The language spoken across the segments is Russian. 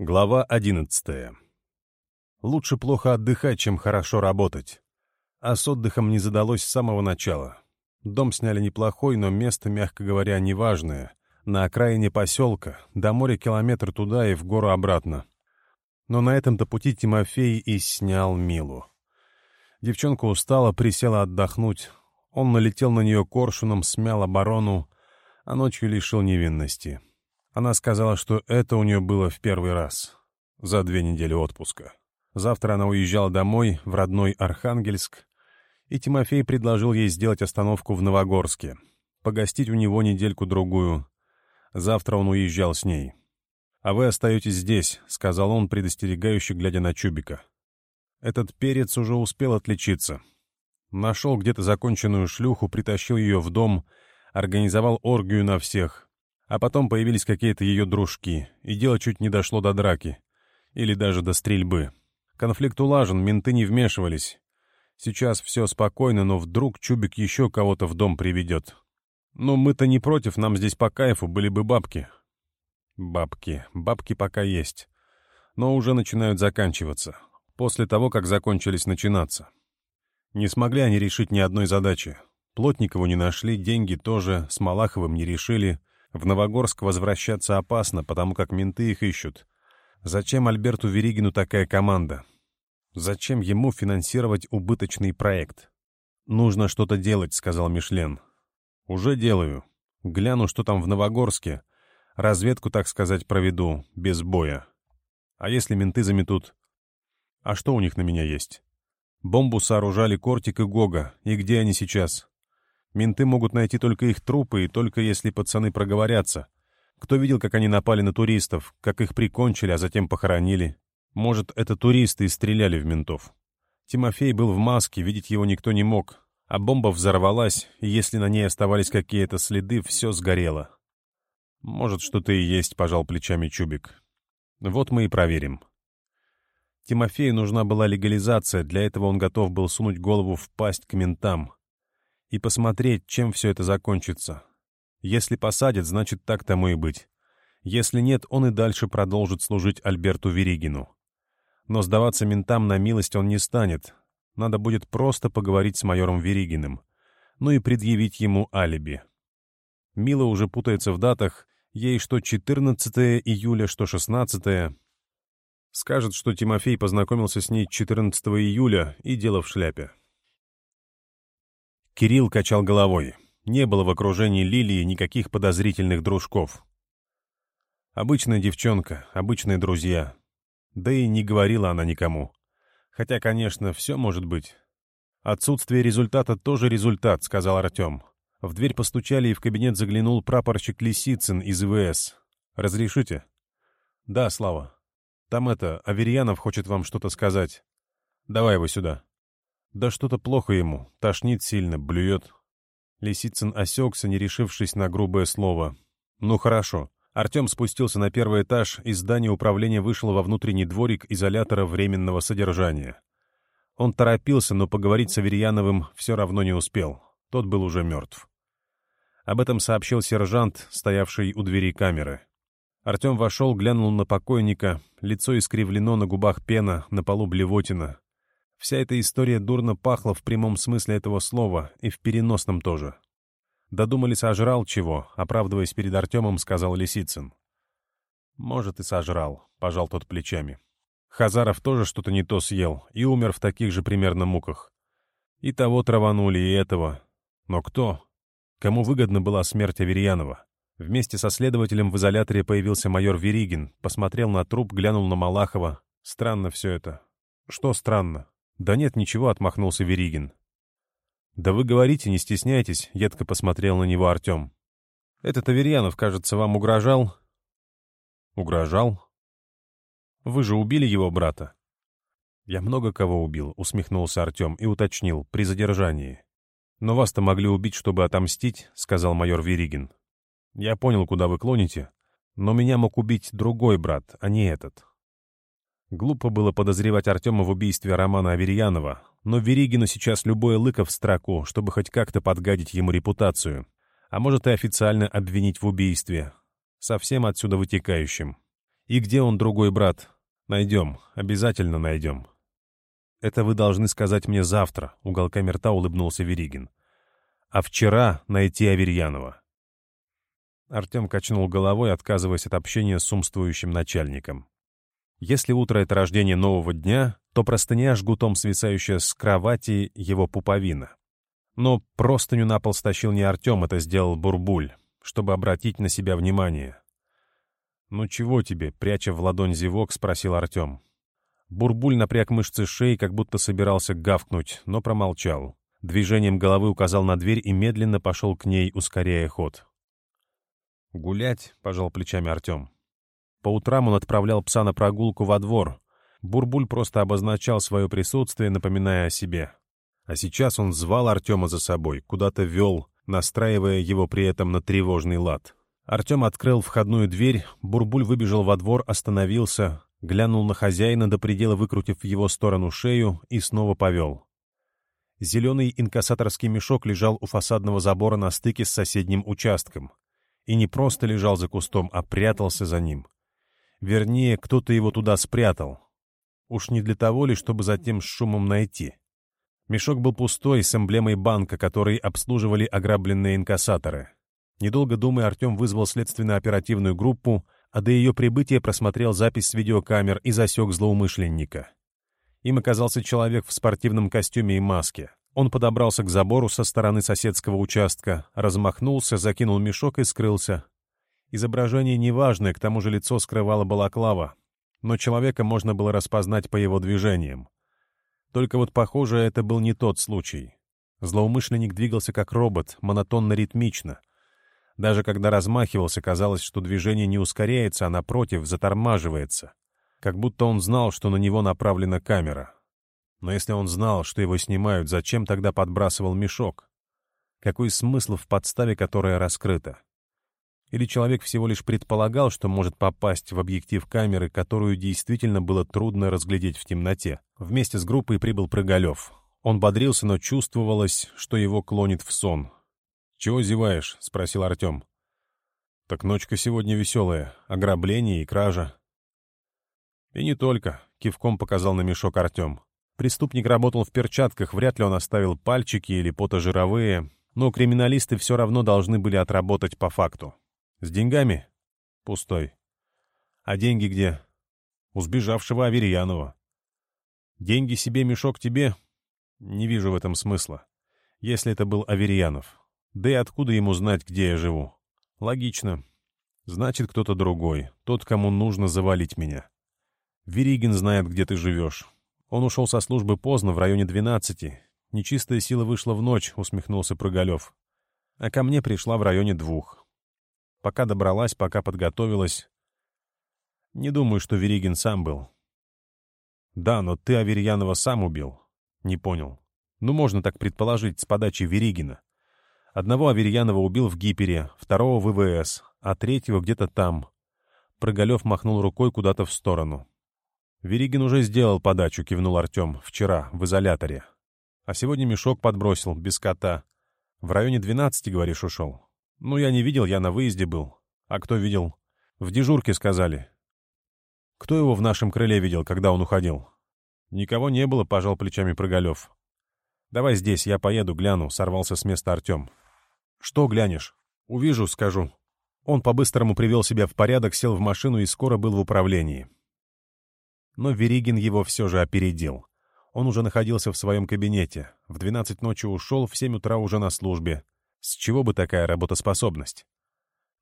Глава 11. Лучше плохо отдыхать, чем хорошо работать. А с отдыхом не задалось с самого начала. Дом сняли неплохой, но место, мягко говоря, неважное. На окраине поселка, до моря километр туда и в гору обратно. Но на этом-то пути Тимофей и снял Милу. Девчонка устала, присела отдохнуть. Он налетел на нее коршуном, смял оборону, а ночью лишил невинности. — она сказала, что это у нее было в первый раз, за две недели отпуска. Завтра она уезжала домой, в родной Архангельск, и Тимофей предложил ей сделать остановку в Новогорске, погостить у него недельку-другую. Завтра он уезжал с ней. «А вы остаетесь здесь», — сказал он, предостерегающе глядя на Чубика. Этот перец уже успел отличиться. Нашел где-то законченную шлюху, притащил ее в дом, организовал оргию на всех — а потом появились какие-то ее дружки, и дело чуть не дошло до драки. Или даже до стрельбы. Конфликт улажен, менты не вмешивались. Сейчас все спокойно, но вдруг Чубик еще кого-то в дом приведет. Но ну, мы-то не против, нам здесь по кайфу были бы бабки. Бабки. Бабки пока есть. Но уже начинают заканчиваться. После того, как закончились начинаться. Не смогли они решить ни одной задачи. Плотникову не нашли, деньги тоже, с Малаховым не решили — в Новогорск возвращаться опасно, потому как менты их ищут. Зачем Альберту Веригину такая команда? Зачем ему финансировать убыточный проект? «Нужно что-то делать», — сказал Мишлен. «Уже делаю. Гляну, что там в Новогорске. Разведку, так сказать, проведу, без боя. А если менты заметут? А что у них на меня есть? Бомбу сооружали Кортик и Гога. И где они сейчас? Менты могут найти только их трупы, и только если пацаны проговорятся. Кто видел, как они напали на туристов, как их прикончили, а затем похоронили? Может, это туристы и стреляли в ментов. Тимофей был в маске, видеть его никто не мог. А бомба взорвалась, и если на ней оставались какие-то следы, все сгорело. «Может, что-то и есть», — пожал плечами Чубик. «Вот мы и проверим». Тимофею нужна была легализация, для этого он готов был сунуть голову в пасть к ментам и посмотреть, чем все это закончится. Если посадят, значит, так тому и быть. Если нет, он и дальше продолжит служить Альберту Веригину. Но сдаваться ментам на милость он не станет. Надо будет просто поговорить с майором Веригиным. Ну и предъявить ему алиби. Мила уже путается в датах. Ей что 14 июля, что 16. Скажет, что Тимофей познакомился с ней 14 июля, и дело в шляпе. Кирилл качал головой. Не было в окружении Лилии никаких подозрительных дружков. Обычная девчонка, обычные друзья. Да и не говорила она никому. Хотя, конечно, все может быть. «Отсутствие результата тоже результат», — сказал Артем. В дверь постучали, и в кабинет заглянул прапорщик Лисицын из ИВС. «Разрешите?» «Да, Слава. Там это, Аверьянов хочет вам что-то сказать. Давай его сюда». Да что-то плохо ему, тошнит сильно, блюет. Лисицын осекся, не решившись на грубое слово. «Ну хорошо». Артем спустился на первый этаж, из здания управления вышел во внутренний дворик изолятора временного содержания. Он торопился, но поговорить с Аверьяновым все равно не успел. Тот был уже мертв. Об этом сообщил сержант, стоявший у двери камеры. Артем вошел, глянул на покойника, лицо искривлено, на губах пена, на полу блевотина. Вся эта история дурно пахла в прямом смысле этого слова и в переносном тоже. «Додумали, сожрал а чего», — оправдываясь перед Артемом, сказал Лисицын. «Может, и сожрал», — пожал тот плечами. Хазаров тоже что-то не то съел и умер в таких же примерно муках. И того траванули, и этого. Но кто? Кому выгодна была смерть Аверьянова? Вместе со следователем в изоляторе появился майор Веригин, посмотрел на труп, глянул на Малахова. Странно все это. Что странно? «Да нет, ничего», — отмахнулся Веригин. «Да вы говорите, не стесняйтесь», — едко посмотрел на него Артем. «Этот Аверьянов, кажется, вам угрожал». «Угрожал?» «Вы же убили его брата». «Я много кого убил», — усмехнулся Артем и уточнил, при задержании. «Но вас-то могли убить, чтобы отомстить», — сказал майор Веригин. «Я понял, куда вы клоните, но меня мог убить другой брат, а не этот». Глупо было подозревать Артема в убийстве Романа Аверьянова, но Веригину сейчас любое лыко в строку, чтобы хоть как-то подгадить ему репутацию. А может и официально обвинить в убийстве. Совсем отсюда вытекающим. И где он, другой брат? Найдем, обязательно найдем. Это вы должны сказать мне завтра, уголками рта улыбнулся Веригин. А вчера найти Аверьянова. Артем качнул головой, отказываясь от общения с умствующим начальником. Если утро — это рождение нового дня, то простыня, жгутом свисающая с кровати, его пуповина. Но простыню на пол стащил не Артем, это сделал Бурбуль, чтобы обратить на себя внимание. «Ну чего тебе?» — пряча в ладонь зевок, спросил Артем. Бурбуль напряг мышцы шеи, как будто собирался гавкнуть, но промолчал. Движением головы указал на дверь и медленно пошел к ней, ускоряя ход. «Гулять?» — пожал плечами Артем. По утрам он отправлял пса на прогулку во двор. Бурбуль просто обозначал свое присутствие, напоминая о себе. А сейчас он звал Артема за собой, куда-то вел, настраивая его при этом на тревожный лад. Артем открыл входную дверь, Бурбуль выбежал во двор, остановился, глянул на хозяина до предела, выкрутив в его сторону шею, и снова повел. Зеленый инкассаторский мешок лежал у фасадного забора на стыке с соседним участком. И не просто лежал за кустом, а прятался за ним. Вернее, кто-то его туда спрятал. Уж не для того ли, чтобы затем с шумом найти. Мешок был пустой, с эмблемой банка, который обслуживали ограбленные инкассаторы. Недолго думая, Артем вызвал следственно-оперативную группу, а до ее прибытия просмотрел запись с видеокамер и засек злоумышленника. Им оказался человек в спортивном костюме и маске. Он подобрался к забору со стороны соседского участка, размахнулся, закинул мешок и скрылся, Изображение неважное, к тому же лицо скрывала балаклава, но человека можно было распознать по его движениям. Только вот, похоже, это был не тот случай. Злоумышленник двигался как робот, монотонно-ритмично. Даже когда размахивался, казалось, что движение не ускоряется, а напротив, затормаживается. Как будто он знал, что на него направлена камера. Но если он знал, что его снимают, зачем тогда подбрасывал мешок? Какой смысл в подставе, которая раскрыта? Или человек всего лишь предполагал, что может попасть в объектив камеры, которую действительно было трудно разглядеть в темноте. Вместе с группой прибыл Прыгалев. Он бодрился, но чувствовалось, что его клонит в сон. «Чего зеваешь?» — спросил Артем. «Так ночка сегодня веселая. Ограбление и кража». «И не только», — кивком показал на мешок Артем. Преступник работал в перчатках, вряд ли он оставил пальчики или потожировые, но криминалисты все равно должны были отработать по факту. С деньгами? Пустой. А деньги где? У сбежавшего Аверьянова. Деньги себе, мешок тебе? Не вижу в этом смысла. Если это был Аверьянов. Да и откуда ему знать, где я живу? Логично. Значит, кто-то другой. Тот, кому нужно завалить меня. Веригин знает, где ты живешь. Он ушел со службы поздно, в районе двенадцати. Нечистая сила вышла в ночь, усмехнулся Проголев. А ко мне пришла в районе двух. Пока добралась, пока подготовилась. Не думаю, что Веригин сам был. Да, но ты Аверьянова сам убил. Не понял. Ну, можно так предположить, с подачи Веригина. Одного Аверьянова убил в Гипере, второго в — ВВС, а третьего где-то там. Прогалев махнул рукой куда-то в сторону. «Веригин уже сделал подачу», — кивнул Артем, — «вчера, в изоляторе. А сегодня мешок подбросил, без кота. В районе двенадцати, говоришь, ушел. Ну, я не видел, я на выезде был. А кто видел? В дежурке сказали. Кто его в нашем крыле видел, когда он уходил? Никого не было, пожал плечами Проголев. Давай здесь, я поеду, гляну, сорвался с места Артем. Что глянешь? Увижу, скажу. Он по-быстрому привел себя в порядок, сел в машину и скоро был в управлении. Но Веригин его все же опередил. Он уже находился в своем кабинете. В 12 ночи ушел, в 7 утра уже на службе. С чего бы такая работоспособность?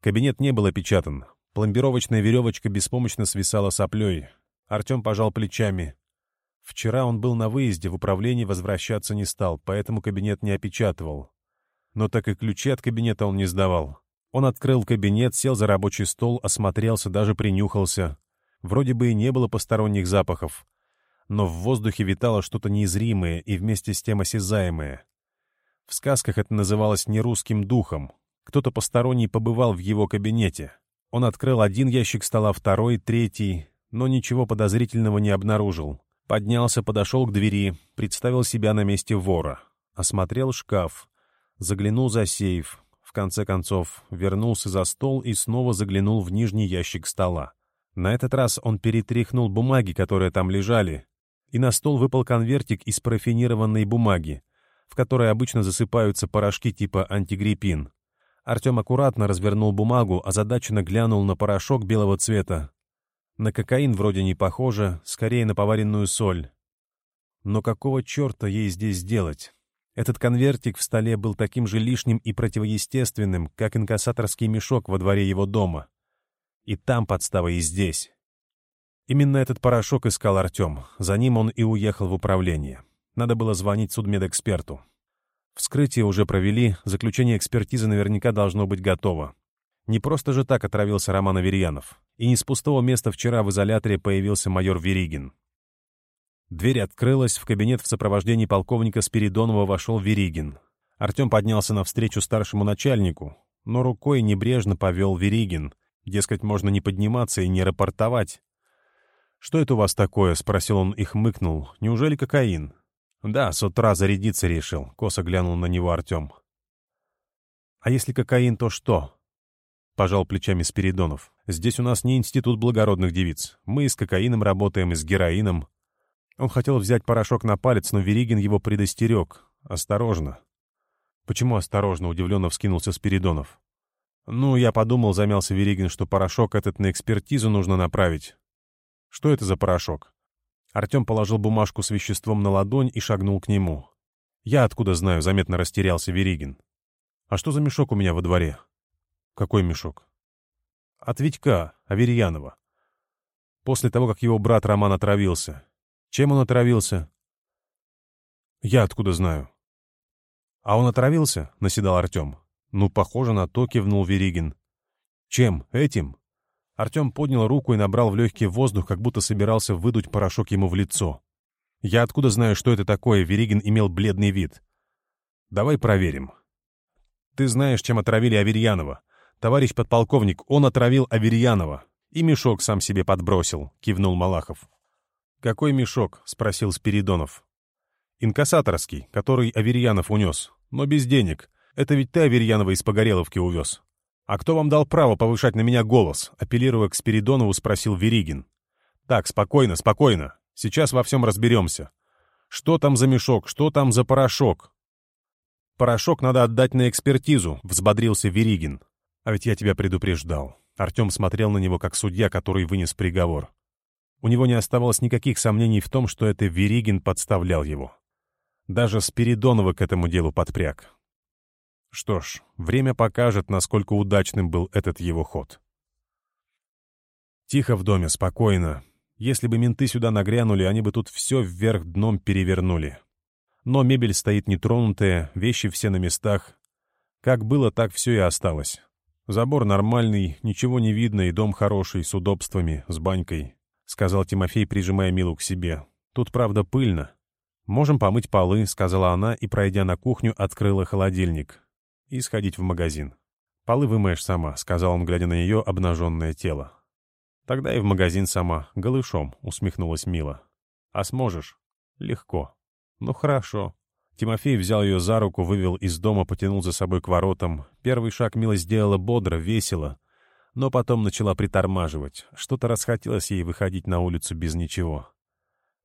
Кабинет не был опечатан. Пломбировочная веревочка беспомощно свисала соплей. Артем пожал плечами. Вчера он был на выезде, в управлении возвращаться не стал, поэтому кабинет не опечатывал. Но так и ключи от кабинета он не сдавал. Он открыл кабинет, сел за рабочий стол, осмотрелся, даже принюхался. Вроде бы и не было посторонних запахов. Но в воздухе витало что-то неизримое и вместе с тем осязаемое. В сказках это называлось нерусским духом. Кто-то посторонний побывал в его кабинете. Он открыл один ящик стола, второй, третий, но ничего подозрительного не обнаружил. Поднялся, подошел к двери, представил себя на месте вора. Осмотрел шкаф, заглянул за сейф, в конце концов вернулся за стол и снова заглянул в нижний ящик стола. На этот раз он перетряхнул бумаги, которые там лежали, и на стол выпал конвертик из профинированной бумаги в которой обычно засыпаются порошки типа антигриппин. Артем аккуратно развернул бумагу, озадаченно глянул на порошок белого цвета. На кокаин вроде не похоже, скорее на поваренную соль. Но какого черта ей здесь делать? Этот конвертик в столе был таким же лишним и противоестественным, как инкассаторский мешок во дворе его дома. И там подстава, и здесь. Именно этот порошок искал Артем. За ним он и уехал в управление. Надо было звонить судмедэксперту. Вскрытие уже провели, заключение экспертизы наверняка должно быть готово. Не просто же так отравился Роман Аверьянов. И не с пустого места вчера в изоляторе появился майор Веригин. Дверь открылась, в кабинет в сопровождении полковника Спиридонова вошел Веригин. Артем поднялся навстречу старшему начальнику, но рукой небрежно повел Веригин. Дескать, можно не подниматься и не рапортовать. «Что это у вас такое?» — спросил он и хмыкнул. «Неужели кокаин?» «Да, с утра зарядиться решил», — косо глянул на него Артем. «А если кокаин, то что?» — пожал плечами Спиридонов. «Здесь у нас не институт благородных девиц. Мы с кокаином работаем, и с героином». Он хотел взять порошок на палец, но Веригин его предостерег. «Осторожно». «Почему осторожно?» — удивленно вскинулся Спиридонов. «Ну, я подумал, замялся Веригин, что порошок этот на экспертизу нужно направить». «Что это за порошок?» Артем положил бумажку с веществом на ладонь и шагнул к нему. «Я откуда знаю?» — заметно растерялся Веригин. «А что за мешок у меня во дворе?» «Какой мешок?» «От Витька, Аверьянова. После того, как его брат Роман отравился. Чем он отравился?» «Я откуда знаю?» «А он отравился?» — наседал Артем. «Ну, похоже на то», — кивнул Веригин. «Чем? Этим?» Артем поднял руку и набрал в легкий воздух, как будто собирался выдуть порошок ему в лицо. «Я откуда знаю, что это такое?» — Веригин имел бледный вид. «Давай проверим». «Ты знаешь, чем отравили Аверьянова. Товарищ подполковник, он отравил Аверьянова. И мешок сам себе подбросил», — кивнул Малахов. «Какой мешок?» — спросил Спиридонов. «Инкассаторский, который Аверьянов унес. Но без денег. Это ведь ты Аверьянова из Погореловки увез». «А кто вам дал право повышать на меня голос?» — апеллируя к Спиридонову, спросил Веригин. «Так, спокойно, спокойно. Сейчас во всем разберемся. Что там за мешок, что там за порошок?» «Порошок надо отдать на экспертизу», — взбодрился Веригин. «А ведь я тебя предупреждал». Артем смотрел на него, как судья, который вынес приговор. У него не оставалось никаких сомнений в том, что это Веригин подставлял его. Даже Спиридонова к этому делу подпряг. Что ж, время покажет, насколько удачным был этот его ход. Тихо в доме, спокойно. Если бы менты сюда нагрянули, они бы тут все вверх дном перевернули. Но мебель стоит нетронутая, вещи все на местах. Как было, так все и осталось. Забор нормальный, ничего не видно, и дом хороший, с удобствами, с банькой, — сказал Тимофей, прижимая Милу к себе. Тут, правда, пыльно. «Можем помыть полы», — сказала она и, пройдя на кухню, открыла холодильник и сходить в магазин. «Полы вымоешь сама», — сказал он, глядя на ее обнаженное тело. «Тогда и в магазин сама, голышом», — усмехнулась Мила. «А сможешь?» «Легко». «Ну хорошо». Тимофей взял ее за руку, вывел из дома, потянул за собой к воротам. Первый шаг Мила сделала бодро, весело, но потом начала притормаживать. Что-то расхотелось ей выходить на улицу без ничего.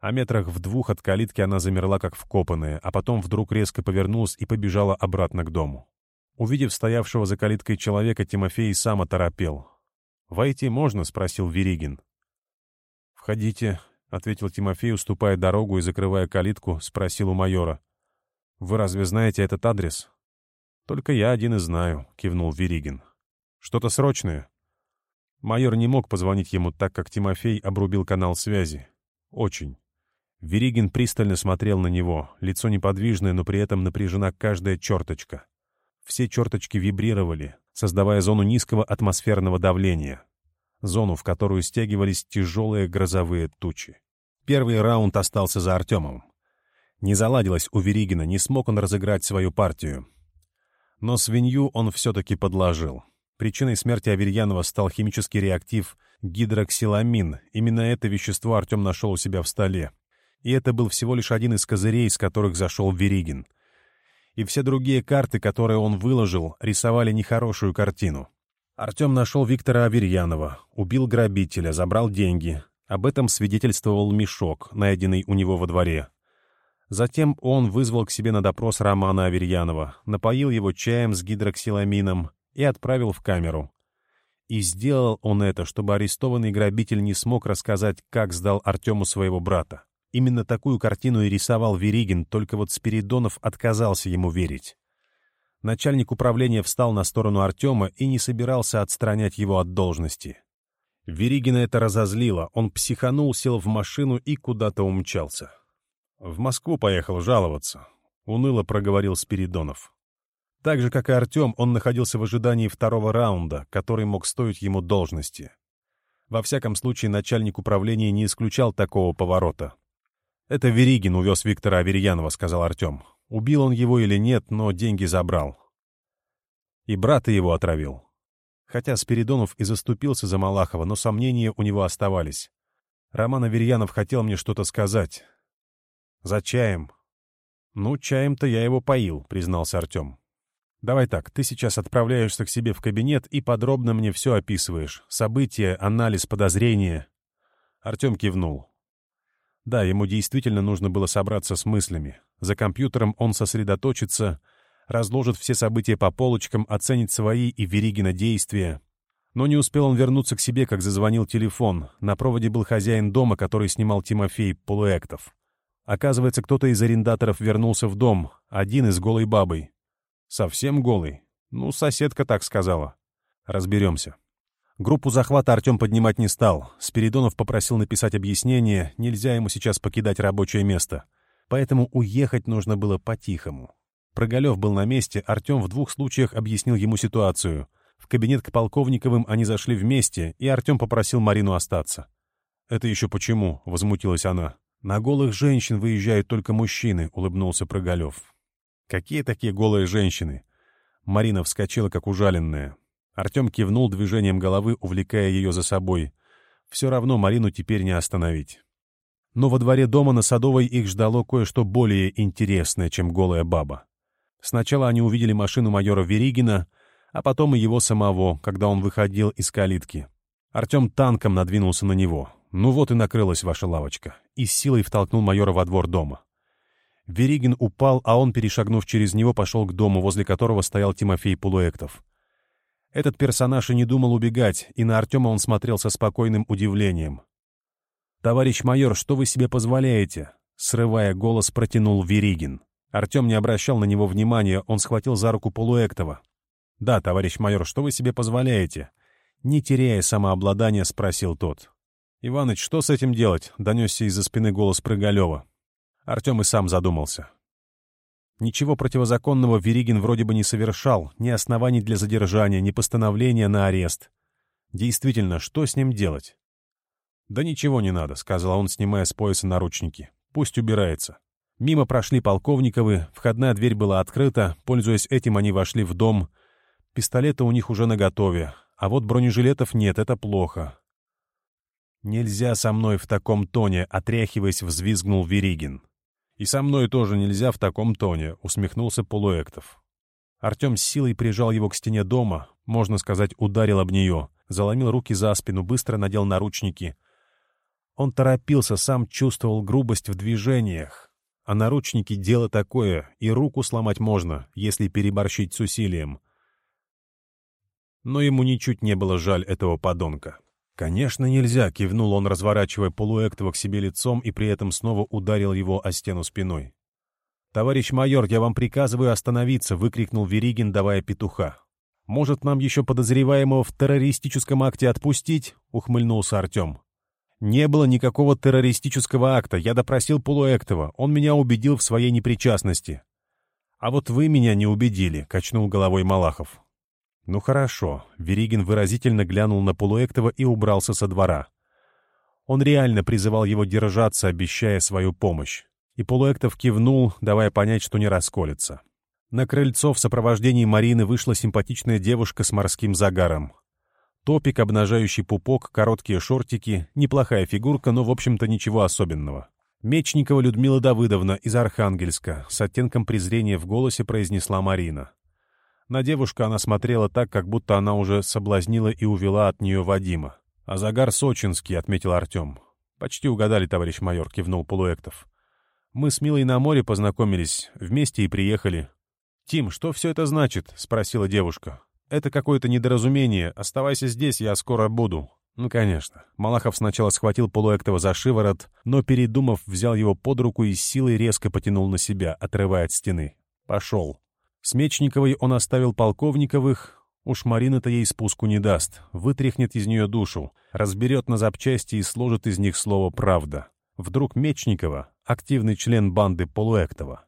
А метрах в двух от калитки она замерла, как вкопанная, а потом вдруг резко повернулась и побежала обратно к дому. Увидев стоявшего за калиткой человека, Тимофей сам оторопел. «Войти можно?» — спросил Веригин. «Входите», — ответил Тимофей, уступая дорогу и закрывая калитку, спросил у майора. «Вы разве знаете этот адрес?» «Только я один и знаю», — кивнул Веригин. «Что-то срочное?» Майор не мог позвонить ему, так как Тимофей обрубил канал связи. «Очень». Веригин пристально смотрел на него, лицо неподвижное, но при этом напряжена каждая черточка. Все черточки вибрировали, создавая зону низкого атмосферного давления, зону, в которую стягивались тяжелые грозовые тучи. Первый раунд остался за Артемом. Не заладилось у Веригина, не смог он разыграть свою партию. Но свинью он все-таки подложил. Причиной смерти Аверьянова стал химический реактив гидроксиламин. Именно это вещество Артем нашел у себя в столе. И это был всего лишь один из козырей, с которых зашел Веригин — и все другие карты, которые он выложил, рисовали нехорошую картину. Артем нашел Виктора Аверьянова, убил грабителя, забрал деньги. Об этом свидетельствовал мешок, найденный у него во дворе. Затем он вызвал к себе на допрос Романа Аверьянова, напоил его чаем с гидроксиламином и отправил в камеру. И сделал он это, чтобы арестованный грабитель не смог рассказать, как сдал Артему своего брата. Именно такую картину и рисовал Веригин, только вот Спиридонов отказался ему верить. Начальник управления встал на сторону Артема и не собирался отстранять его от должности. Веригина это разозлило, он психанул, сел в машину и куда-то умчался. «В Москву поехал жаловаться», — уныло проговорил Спиридонов. Так же, как и Артем, он находился в ожидании второго раунда, который мог стоить ему должности. Во всяком случае, начальник управления не исключал такого поворота. «Это Веригин увез Виктора Аверьянова», — сказал Артем. «Убил он его или нет, но деньги забрал. И брата его отравил». Хотя Спиридонов и заступился за Малахова, но сомнения у него оставались. Роман Аверьянов хотел мне что-то сказать. «За чаем». «Ну, чаем-то я его поил», — признался Артем. «Давай так, ты сейчас отправляешься к себе в кабинет и подробно мне все описываешь. События, анализ, подозрения». Артем кивнул. Да, ему действительно нужно было собраться с мыслями. За компьютером он сосредоточится, разложит все события по полочкам, оценит свои и Веригина действия. Но не успел он вернуться к себе, как зазвонил телефон. На проводе был хозяин дома, который снимал Тимофей Полуэктов. Оказывается, кто-то из арендаторов вернулся в дом, один из голой бабой. Совсем голый? Ну, соседка так сказала. Разберемся. Группу захвата Артем поднимать не стал. Спиридонов попросил написать объяснение, нельзя ему сейчас покидать рабочее место. Поэтому уехать нужно было по-тихому. Проголев был на месте, Артем в двух случаях объяснил ему ситуацию. В кабинет к Полковниковым они зашли вместе, и Артем попросил Марину остаться. «Это еще почему?» — возмутилась она. «На голых женщин выезжают только мужчины», — улыбнулся Проголев. «Какие такие голые женщины?» Марина вскочила, как ужаленная. Артем кивнул движением головы, увлекая ее за собой. Все равно Марину теперь не остановить. Но во дворе дома на Садовой их ждало кое-что более интересное, чем голая баба. Сначала они увидели машину майора Веригина, а потом и его самого, когда он выходил из калитки. Артем танком надвинулся на него. «Ну вот и накрылась ваша лавочка», и с силой втолкнул майора во двор дома. Веригин упал, а он, перешагнув через него, пошел к дому, возле которого стоял Тимофей Полуэктов — этот персонаж и не думал убегать, и на Артема он смотрел со спокойным удивлением. «Товарищ майор, что вы себе позволяете?» Срывая голос, протянул Веригин. Артем не обращал на него внимания, он схватил за руку Полуэктова. «Да, товарищ майор, что вы себе позволяете?» Не теряя самообладания, спросил тот. «Иваныч, что с этим делать?» — донесся из-за спины голос Прыгалева. Артем и сам задумался. Ничего противозаконного Веригин вроде бы не совершал, ни оснований для задержания, ни постановления на арест. Действительно, что с ним делать? «Да ничего не надо», — сказал он, снимая с пояса наручники. «Пусть убирается». Мимо прошли полковниковы, входная дверь была открыта, пользуясь этим они вошли в дом. Пистолеты у них уже наготове, а вот бронежилетов нет, это плохо. «Нельзя со мной в таком тоне», — отряхиваясь, взвизгнул Веригин. «И со мной тоже нельзя в таком тоне», — усмехнулся Полуэктов. Артем с силой прижал его к стене дома, можно сказать, ударил об нее, заломил руки за спину, быстро надел наручники. Он торопился, сам чувствовал грубость в движениях. А наручники — дело такое, и руку сломать можно, если переборщить с усилием. Но ему ничуть не было жаль этого подонка. «Конечно, нельзя!» — кивнул он, разворачивая полуэктова к себе лицом и при этом снова ударил его о стену спиной. «Товарищ майор, я вам приказываю остановиться!» — выкрикнул Веригин, давая петуха. «Может, нам еще подозреваемого в террористическом акте отпустить?» — ухмыльнулся Артем. «Не было никакого террористического акта. Я допросил полуэктова. Он меня убедил в своей непричастности». «А вот вы меня не убедили», — качнул головой Малахов. «Ну хорошо», — Веригин выразительно глянул на Полуэктова и убрался со двора. Он реально призывал его держаться, обещая свою помощь. И Полуэктов кивнул, давая понять, что не расколется. На крыльцо в сопровождении Марины вышла симпатичная девушка с морским загаром. Топик, обнажающий пупок, короткие шортики, неплохая фигурка, но, в общем-то, ничего особенного. Мечникова Людмила Давыдовна из Архангельска с оттенком презрения в голосе произнесла Марина. На девушку она смотрела так, как будто она уже соблазнила и увела от нее Вадима. «А загар сочинский», — отметил Артем. «Почти угадали, товарищ майор», — кивнул Полуэктов. «Мы с Милой на море познакомились, вместе и приехали». «Тим, что все это значит?» — спросила девушка. «Это какое-то недоразумение. Оставайся здесь, я скоро буду». Ну, конечно. Малахов сначала схватил Полуэктова за шиворот, но, передумав, взял его под руку и силой резко потянул на себя, отрывая от стены. «Пошел». С Мечниковой он оставил полковниковых, уж Марина-то ей спуску не даст, вытряхнет из нее душу, разберет на запчасти и сложит из них слово «правда». Вдруг Мечникова — активный член банды Полуэктова.